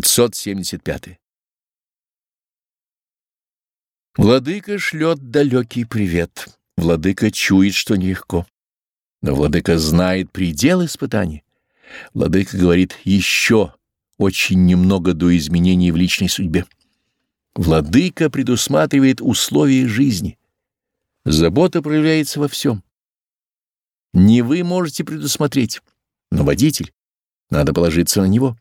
575. Владыка шлет далекий привет. Владыка чует, что нелегко. Но владыка знает предел испытаний. Владыка говорит еще очень немного до изменений в личной судьбе. Владыка предусматривает условия жизни. Забота проявляется во всем. Не вы можете предусмотреть, но водитель. Надо положиться на него.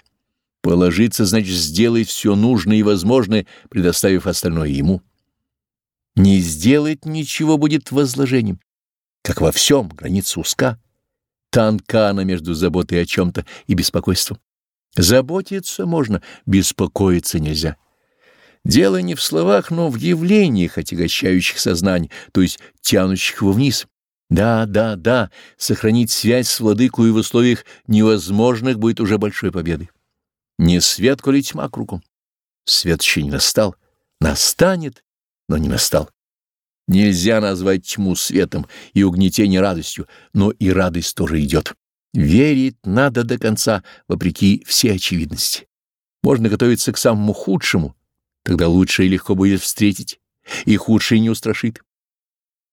Положиться значит сделать все нужное и возможное, предоставив остальное ему. Не сделать ничего будет возложением. Как во всем, граница узка. Тонка она между заботой о чем-то и беспокойством. Заботиться можно, беспокоиться нельзя. Дело не в словах, но в явлениях, отягощающих сознание, то есть тянущих его вниз. Да, да, да, сохранить связь с владыкой в условиях невозможных будет уже большой победой. Не свет, коли тьма кругом. Свет еще не настал. Настанет, но не настал. Нельзя назвать тьму светом и угнетение радостью, но и радость тоже идет. Верить надо до конца, вопреки всей очевидности. Можно готовиться к самому худшему, тогда лучшее легко будет встретить, и худшее не устрашит.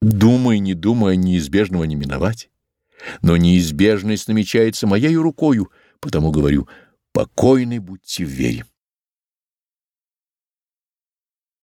Думай, не думая, неизбежного не миновать. Но неизбежность намечается моею рукою, потому говорю, покойны будьте в вере.